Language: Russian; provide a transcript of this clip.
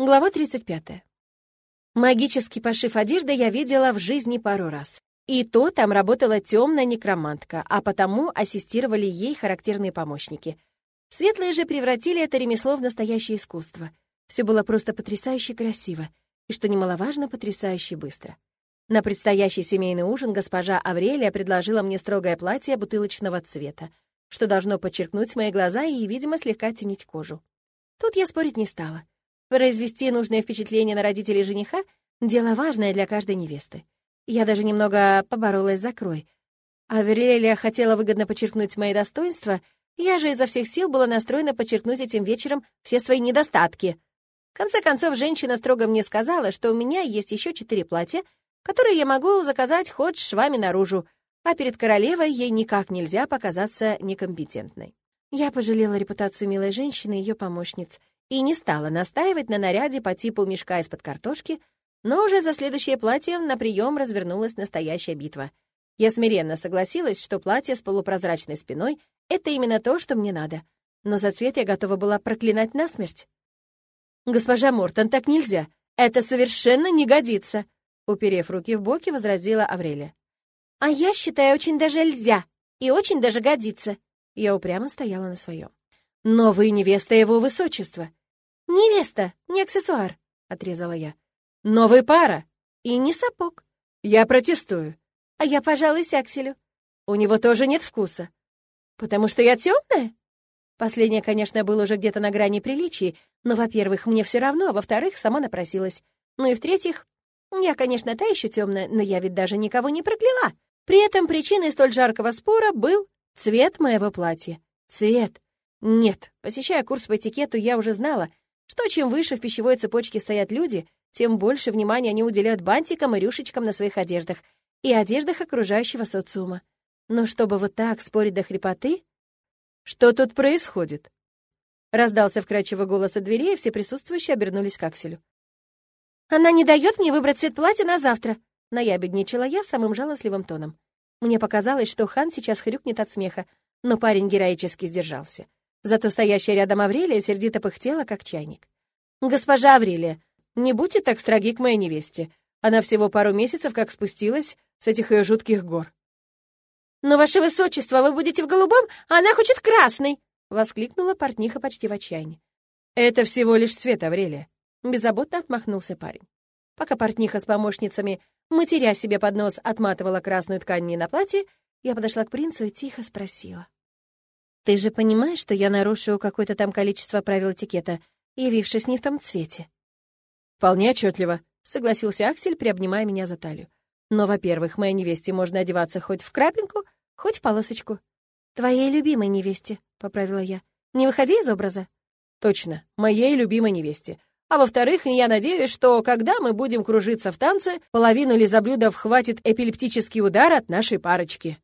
Глава 35. Магический пошив одежды я видела в жизни пару раз. И то там работала темная некромантка, а потому ассистировали ей характерные помощники. Светлые же превратили это ремесло в настоящее искусство. Все было просто потрясающе красиво, и, что немаловажно, потрясающе быстро. На предстоящий семейный ужин госпожа Аврелия предложила мне строгое платье бутылочного цвета, что должно подчеркнуть мои глаза и, видимо, слегка тенить кожу. Тут я спорить не стала. Произвести нужное впечатление на родителей жениха — дело важное для каждой невесты. Я даже немного поборолась за крой. Аврелия хотела выгодно подчеркнуть мои достоинства, я же изо всех сил была настроена подчеркнуть этим вечером все свои недостатки. В конце концов, женщина строго мне сказала, что у меня есть еще четыре платья, которые я могу заказать хоть швами наружу, а перед королевой ей никак нельзя показаться некомпетентной. Я пожалела репутацию милой женщины и ее помощниц и не стала настаивать на наряде по типу мешка из-под картошки, но уже за следующее платье на прием развернулась настоящая битва. Я смиренно согласилась, что платье с полупрозрачной спиной — это именно то, что мне надо, но за цвет я готова была проклинать насмерть. «Госпожа Мортон, так нельзя! Это совершенно не годится!» Уперев руки в боки, возразила Аврелия. «А я считаю, очень даже нельзя и очень даже годится!» Я упрямо стояла на своем. «Но вы невеста его высочества!» «Невеста, не аксессуар», — отрезала я. «Но вы пара!» «И не сапог». «Я протестую». «А я, пожалуй, Акселю». «У него тоже нет вкуса». «Потому что я темная?» Последнее, конечно, было уже где-то на грани приличий, но, во-первых, мне все равно, а во-вторых, сама напросилась. Ну и в-третьих, я, конечно, та еще темная, но я ведь даже никого не прокляла. При этом причиной столь жаркого спора был цвет моего платья. Цвет. Нет, посещая курс по этикету, я уже знала, что чем выше в пищевой цепочке стоят люди, тем больше внимания они уделяют бантикам и рюшечкам на своих одеждах и одеждах окружающего социума. Но чтобы вот так спорить до хрипоты... «Что тут происходит?» Раздался вкрадчивый голос от двери, и все присутствующие обернулись к Акселю. «Она не дает мне выбрать цвет платья на завтра», — наябедничала я самым жалостливым тоном. Мне показалось, что хан сейчас хрюкнет от смеха, но парень героически сдержался. Зато стоящая рядом Аврелия сердито пыхтела, как чайник. «Госпожа Аврелия, не будьте так строги к моей невесте. Она всего пару месяцев как спустилась с этих ее жутких гор». «Но, ваше высочество, вы будете в голубом, а она хочет красный!» — воскликнула портниха почти в отчаянии. «Это всего лишь цвет, Аврелия», — беззаботно отмахнулся парень. Пока портниха с помощницами, матеря себе под нос, отматывала красную ткань мне на платье, я подошла к принцу и тихо спросила. Ты же понимаешь, что я нарушу какое-то там количество правил этикета, явившись не в том цвете?» «Вполне отчетливо», — согласился Аксель, приобнимая меня за талию. «Но, во-первых, моей невесте можно одеваться хоть в крапинку, хоть в полосочку». «Твоей любимой невесте», — поправила я. «Не выходи из образа». «Точно, моей любимой невесте. А во-вторых, я надеюсь, что когда мы будем кружиться в танце, половину лизоблюдов хватит эпилептический удар от нашей парочки».